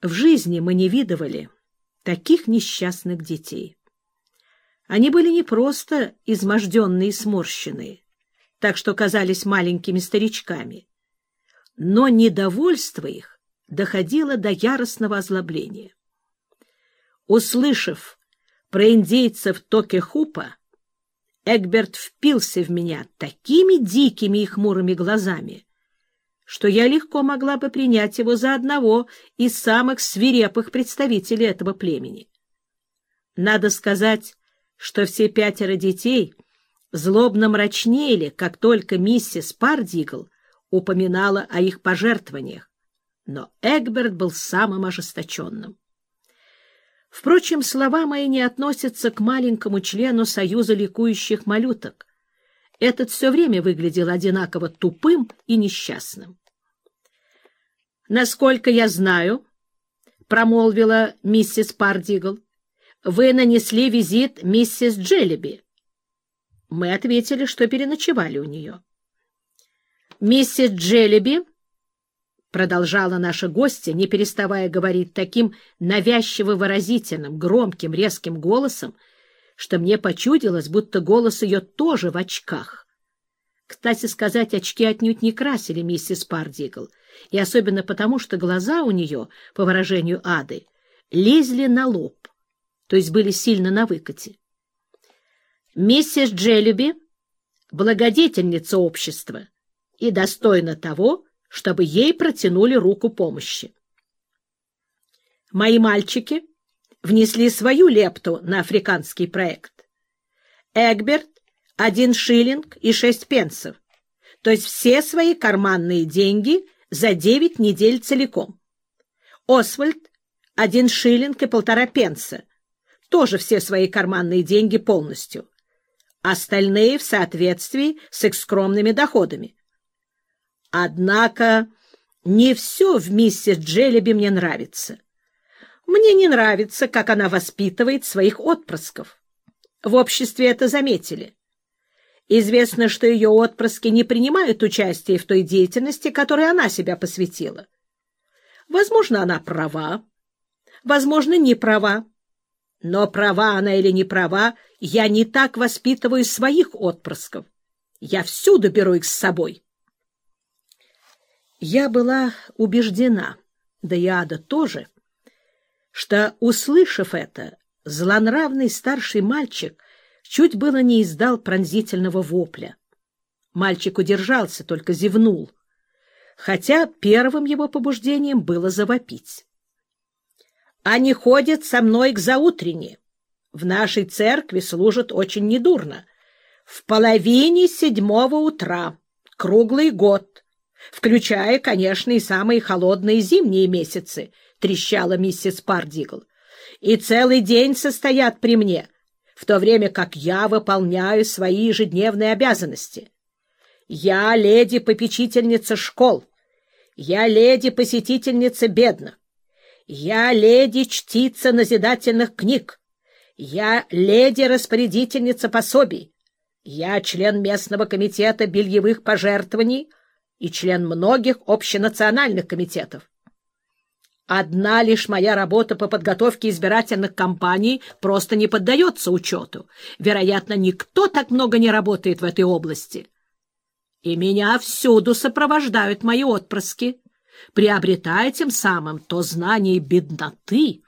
В жизни мы не видывали таких несчастных детей. Они были не просто изможденные и сморщенные, так что казались маленькими старичками, но недовольство их доходило до яростного озлобления. Услышав про индейцев Токехупа, Эгберт впился в меня такими дикими и хмурыми глазами, что я легко могла бы принять его за одного из самых свирепых представителей этого племени. Надо сказать, что все пятеро детей злобно мрачнели, как только миссис Пардигл упоминала о их пожертвованиях, но Эгберт был самым ожесточенным. Впрочем, слова мои не относятся к маленькому члену Союза ликующих малюток. Этот все время выглядел одинаково тупым и несчастным. «Насколько я знаю, — промолвила миссис Пардигл, — вы нанесли визит миссис Джеллиби». Мы ответили, что переночевали у нее. «Миссис Джеллиби продолжала наша гостья, не переставая говорить таким навязчиво-выразительным, громким, резким голосом, что мне почудилось, будто голос ее тоже в очках. Кстати сказать, очки отнюдь не красили миссис Пардигл, и особенно потому, что глаза у нее, по выражению Ады, лезли на лоб, то есть были сильно на выкате. Миссис Джеллюби — благодетельница общества и достойна того, чтобы ей протянули руку помощи. Мои мальчики внесли свою лепту на африканский проект. Эгберт — один шиллинг и шесть пенсов, то есть все свои карманные деньги за девять недель целиком. Освальд — один шиллинг и полтора пенса, тоже все свои карманные деньги полностью. Остальные в соответствии с их скромными доходами. Однако не все в миссис Джеллиби мне нравится. Мне не нравится, как она воспитывает своих отпрысков. В обществе это заметили. Известно, что ее отпрыски не принимают участия в той деятельности, которой она себя посвятила. Возможно, она права, возможно, не права. Но права она или не права, я не так воспитываю своих отпрысков. Я всюду беру их с собой. Я была убеждена, да и Ада тоже, что, услышав это, злонравный старший мальчик чуть было не издал пронзительного вопля. Мальчик удержался, только зевнул, хотя первым его побуждением было завопить. «Они ходят со мной к заутренне. В нашей церкви служат очень недурно. В половине седьмого утра, круглый год» включая, конечно, и самые холодные зимние месяцы, — трещала миссис Пардигл. И целый день состоят при мне, в то время как я выполняю свои ежедневные обязанности. Я леди-попечительница школ, я леди-посетительница бедных, я леди-чтица назидательных книг, я леди-распорядительница пособий, я член местного комитета бельевых пожертвований, и член многих общенациональных комитетов. Одна лишь моя работа по подготовке избирательных кампаний просто не поддается учету. Вероятно, никто так много не работает в этой области. И меня всюду сопровождают мои отпрыски, приобретая тем самым то знание бедноты,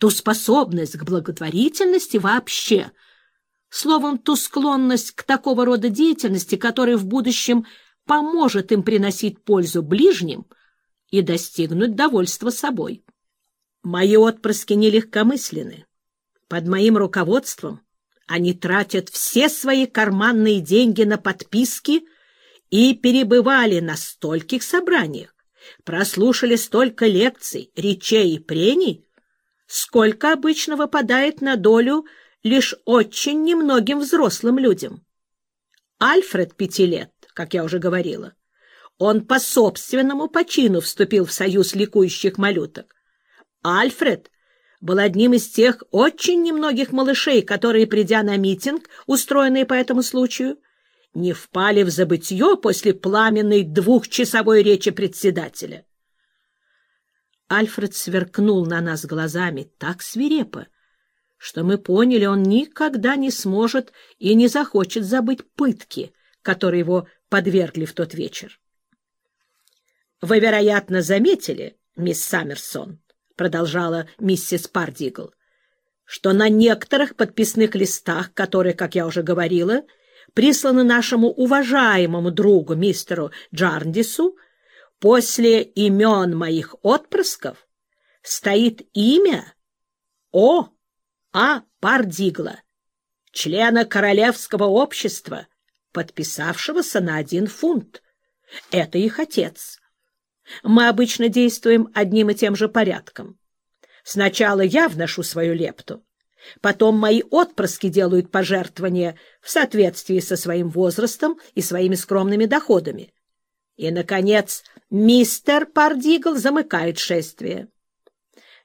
ту способность к благотворительности вообще, словом, ту склонность к такого рода деятельности, которая в будущем – поможет им приносить пользу ближним и достигнуть довольства собой. Мои отпрыски нелегкомысленны. Под моим руководством они тратят все свои карманные деньги на подписки и перебывали на стольких собраниях, прослушали столько лекций, речей и прений, сколько обычно выпадает на долю лишь очень немногим взрослым людям. Альфред пяти лет как я уже говорила. Он по собственному почину вступил в союз ликующих малюток. Альфред был одним из тех очень немногих малышей, которые, придя на митинг, устроенный по этому случаю, не впали в забытье после пламенной двухчасовой речи председателя. Альфред сверкнул на нас глазами так свирепо, что мы поняли, он никогда не сможет и не захочет забыть пытки, которые его подвергли в тот вечер. «Вы, вероятно, заметили, мисс Саммерсон, — продолжала миссис Пардигл, — что на некоторых подписных листах, которые, как я уже говорила, присланы нашему уважаемому другу мистеру Джарндису, после имен моих отпрысков стоит имя О. А. Пардигла, члена Королевского общества, подписавшегося на один фунт. Это их отец. Мы обычно действуем одним и тем же порядком. Сначала я вношу свою лепту, потом мои отпрыски делают пожертвования в соответствии со своим возрастом и своими скромными доходами. И, наконец, мистер Пардигл замыкает шествие.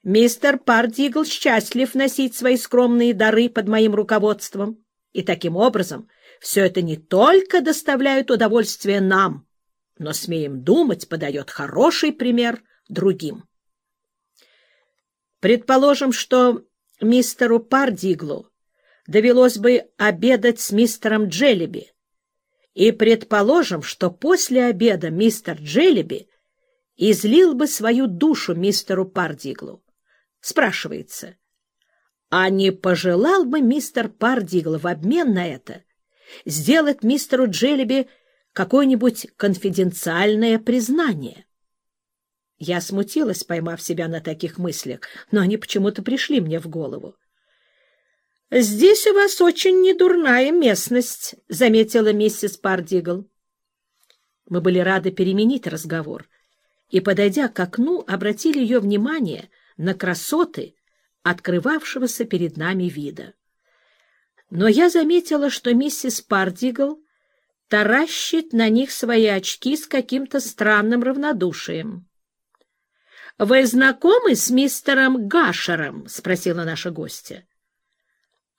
Мистер Пардигл счастлив носить свои скромные дары под моим руководством, и таким образом все это не только доставляет удовольствие нам, но, смеем думать, подает хороший пример другим. Предположим, что мистеру Пардиглу довелось бы обедать с мистером Джеллиби, и предположим, что после обеда мистер Джеллиби излил бы свою душу мистеру Пардиглу. Спрашивается, а не пожелал бы мистер Пардигл в обмен на это сделать мистеру Джеллиби какое-нибудь конфиденциальное признание. Я смутилась, поймав себя на таких мыслях, но они почему-то пришли мне в голову. — Здесь у вас очень недурная местность, — заметила миссис Пардигл. Мы были рады переменить разговор и, подойдя к окну, обратили ее внимание на красоты открывавшегося перед нами вида. Но я заметила, что миссис Пардигл таращит на них свои очки с каким-то странным равнодушием. — Вы знакомы с мистером Гашером? — спросила наша гостья.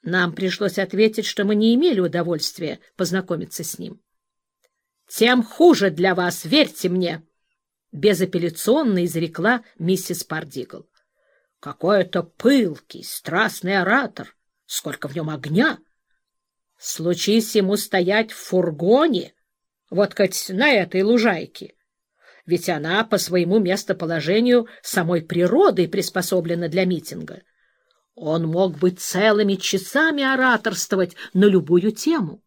Нам пришлось ответить, что мы не имели удовольствия познакомиться с ним. — Тем хуже для вас, верьте мне! — безапелляционно изрекла миссис Пардигл. — Какой-то пылкий, страстный оратор! Сколько в нем огня! — Случись ему стоять в фургоне, вот хоть на этой лужайке, ведь она по своему местоположению самой природой приспособлена для митинга. Он мог бы целыми часами ораторствовать на любую тему.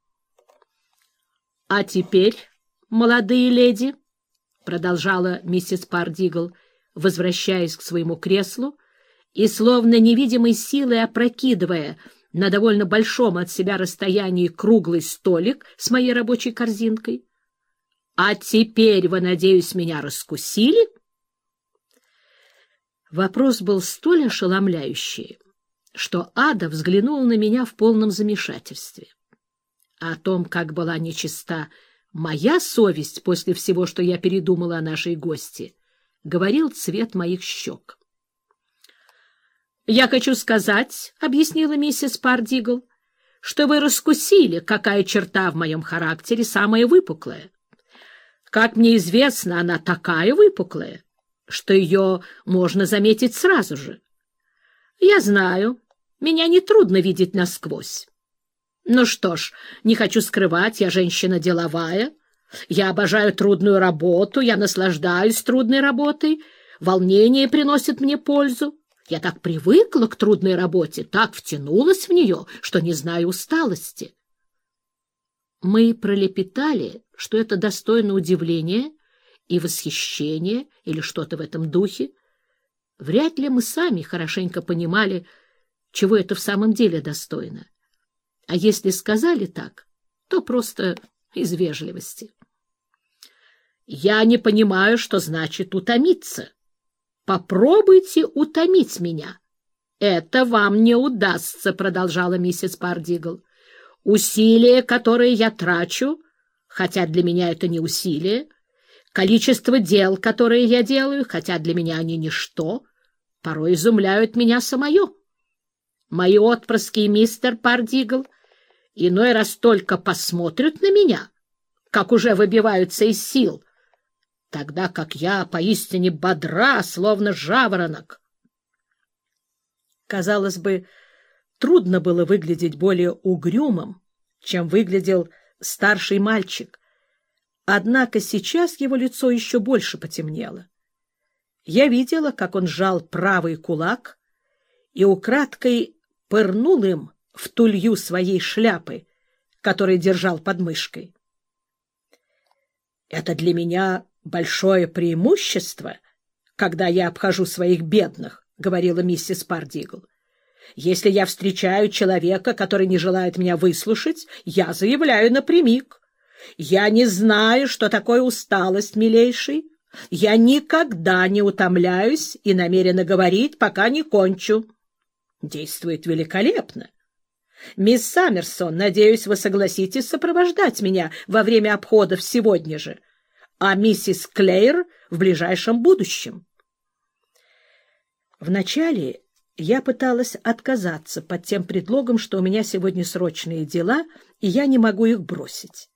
— А теперь, молодые леди, — продолжала миссис Пардигл, возвращаясь к своему креслу и, словно невидимой силой опрокидывая на довольно большом от себя расстоянии круглый столик с моей рабочей корзинкой. «А теперь вы, надеюсь, меня раскусили?» Вопрос был столь ошеломляющий, что Ада взглянула на меня в полном замешательстве. о том, как была нечиста моя совесть после всего, что я передумала о нашей гости, говорил цвет моих щек. «Я хочу сказать, — объяснила миссис Пардигл, — что вы раскусили, какая черта в моем характере самая выпуклая. Как мне известно, она такая выпуклая, что ее можно заметить сразу же. Я знаю, меня нетрудно видеть насквозь. Ну что ж, не хочу скрывать, я женщина деловая, я обожаю трудную работу, я наслаждаюсь трудной работой, волнение приносит мне пользу. Я так привыкла к трудной работе, так втянулась в нее, что не знаю усталости. Мы пролепетали, что это достойно удивления и восхищения или что-то в этом духе. Вряд ли мы сами хорошенько понимали, чего это в самом деле достойно. А если сказали так, то просто из вежливости. Я не понимаю, что значит утомиться, Попробуйте утомить меня. Это вам не удастся, продолжала миссис Пардигл. Усилия, которые я трачу, хотя для меня это не усилие, количество дел, которые я делаю, хотя для меня они ничто, порой изумляют меня самое. Мои отпрыски мистер Пардигл иной раз только посмотрят на меня, как уже выбиваются из сил, тогда как я поистине бодра, словно жаворонок. Казалось бы, трудно было выглядеть более угрюмым, чем выглядел старший мальчик. Однако сейчас его лицо еще больше потемнело. Я видела, как он сжал правый кулак и украдкой пырнул им в тулью своей шляпы, который держал под мышкой. Это для меня большое преимущество, когда я обхожу своих бедных, — говорила миссис Пардигл. Если я встречаю человека, который не желает меня выслушать, я заявляю напрямик. Я не знаю, что такое усталость, милейший. Я никогда не утомляюсь и намерена говорить, пока не кончу. Действует великолепно. Мисс Саммерсон, надеюсь, вы согласитесь сопровождать меня во время обходов сегодня же, а миссис Клейр в ближайшем будущем. Вначале я пыталась отказаться под тем предлогом, что у меня сегодня срочные дела, и я не могу их бросить.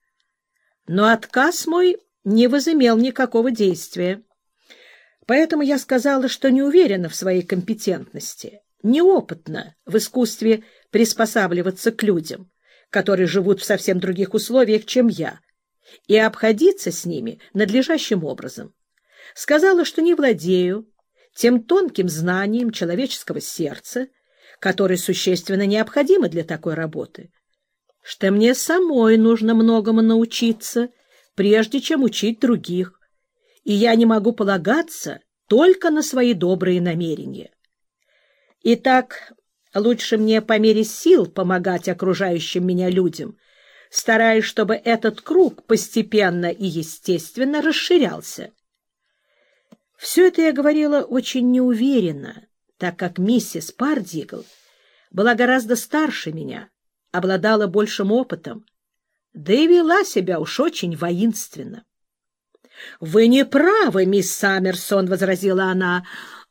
Но отказ мой не возымел никакого действия. Поэтому я сказала, что не уверена в своей компетентности, неопытна в искусстве приспосабливаться к людям, которые живут в совсем других условиях, чем я, и обходиться с ними надлежащим образом. Сказала, что не владею тем тонким знанием человеческого сердца, которое существенно необходимо для такой работы, что мне самой нужно многому научиться, прежде чем учить других, и я не могу полагаться только на свои добрые намерения. Итак, Лучше мне по мере сил помогать окружающим меня людям, стараясь, чтобы этот круг постепенно и естественно расширялся. Все это я говорила очень неуверенно, так как миссис Пардигл была гораздо старше меня, обладала большим опытом, да и вела себя уж очень воинственно. — Вы не правы, мисс Саммерсон, — возразила она,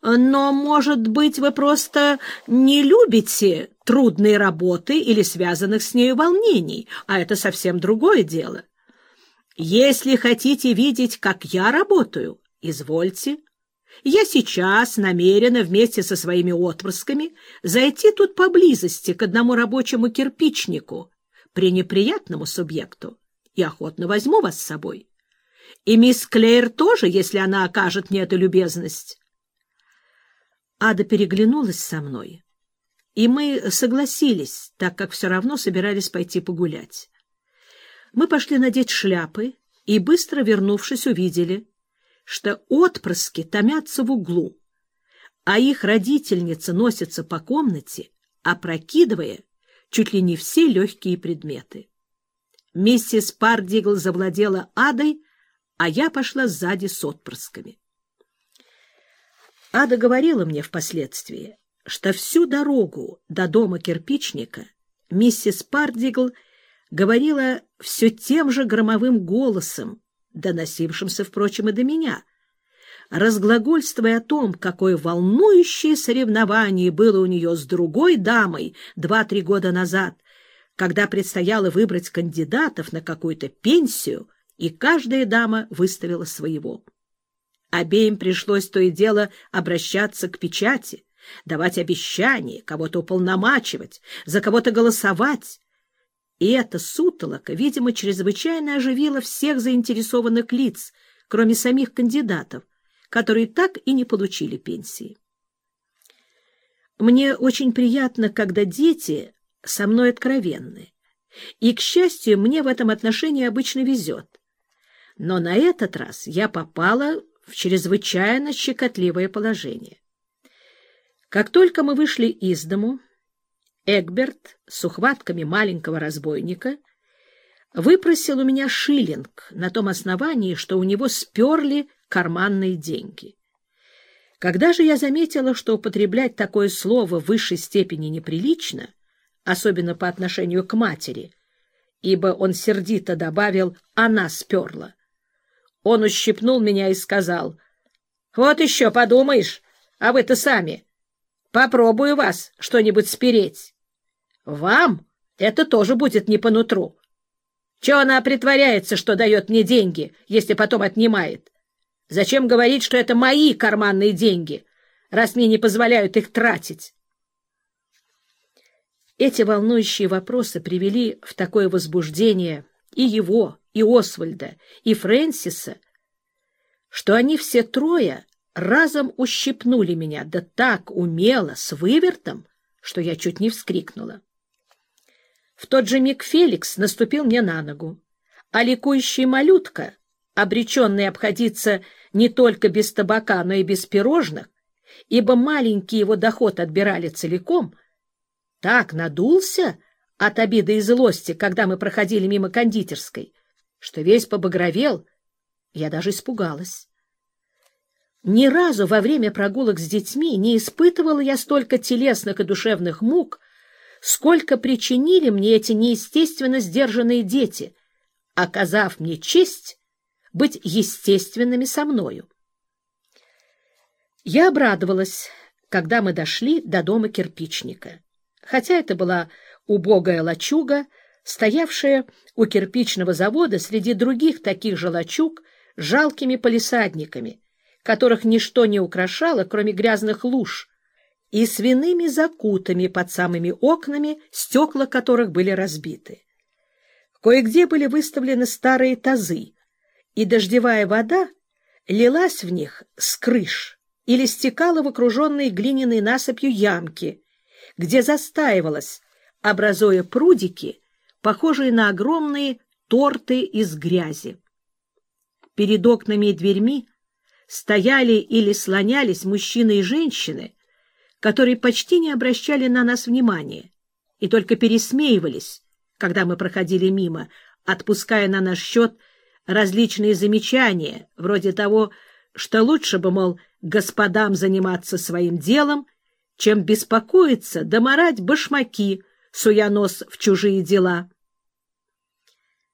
но, может быть, вы просто не любите трудные работы или связанных с нею волнений, а это совсем другое дело. Если хотите видеть, как я работаю, извольте. Я сейчас намерена вместе со своими отпрысками зайти тут поблизости к одному рабочему кирпичнику, пренеприятному субъекту, и охотно возьму вас с собой. И мисс Клейр тоже, если она окажет мне эту любезность. Ада переглянулась со мной, и мы согласились, так как все равно собирались пойти погулять. Мы пошли надеть шляпы и, быстро вернувшись, увидели, что отпрыски томятся в углу, а их родительница носится по комнате, опрокидывая чуть ли не все легкие предметы. Миссис Пардигл завладела адой, а я пошла сзади с отпрысками. Ада говорила мне впоследствии, что всю дорогу до дома кирпичника миссис Пардигл говорила все тем же громовым голосом, доносившимся, впрочем, и до меня, разглагольствуя о том, какое волнующее соревнование было у нее с другой дамой два-три года назад, когда предстояло выбрать кандидатов на какую-то пенсию, и каждая дама выставила своего. Обеим пришлось то и дело обращаться к печати, давать обещания, кого-то уполномачивать, за кого-то голосовать. И эта сутолока, видимо, чрезвычайно оживила всех заинтересованных лиц, кроме самих кандидатов, которые так и не получили пенсии. Мне очень приятно, когда дети со мной откровенны, и, к счастью, мне в этом отношении обычно везет. Но на этот раз я попала в чрезвычайно щекотливое положение. Как только мы вышли из дому, Эгберт с ухватками маленького разбойника выпросил у меня шиллинг на том основании, что у него сперли карманные деньги. Когда же я заметила, что употреблять такое слово в высшей степени неприлично, особенно по отношению к матери, ибо он сердито добавил «она сперла», он ущипнул меня и сказал, «Вот еще подумаешь, а вы-то сами. Попробую вас что-нибудь спереть. Вам это тоже будет не по нутру. Чего она притворяется, что дает мне деньги, если потом отнимает? Зачем говорить, что это мои карманные деньги, раз мне не позволяют их тратить? Эти волнующие вопросы привели в такое возбуждение и его, и Освальда, и Фрэнсиса, что они все трое разом ущипнули меня, да так умело, с вывертом, что я чуть не вскрикнула. В тот же миг Феликс наступил мне на ногу, а ликующий малютка, обреченный обходиться не только без табака, но и без пирожных, ибо маленький его доход отбирали целиком, так надулся от обиды и злости, когда мы проходили мимо кондитерской, что весь побагровел, я даже испугалась. Ни разу во время прогулок с детьми не испытывала я столько телесных и душевных мук, сколько причинили мне эти неестественно сдержанные дети, оказав мне честь быть естественными со мною. Я обрадовалась, когда мы дошли до дома кирпичника. Хотя это была убогая лачуга, стоявшая у кирпичного завода среди других таких же лачуг жалкими полисадниками, которых ничто не украшало, кроме грязных луж, и свиными закутами под самыми окнами, стекла которых были разбиты. Кое-где были выставлены старые тазы, и дождевая вода лилась в них с крыш или стекала в окруженные глиняной насыпью ямки, где застаивалась, образуя прудики, похожие на огромные торты из грязи. Перед окнами и дверьми стояли или слонялись мужчины и женщины, которые почти не обращали на нас внимания и только пересмеивались, когда мы проходили мимо, отпуская на наш счет различные замечания, вроде того, что лучше бы, мол, господам заниматься своим делом, чем беспокоиться да башмаки, суя нос в чужие дела.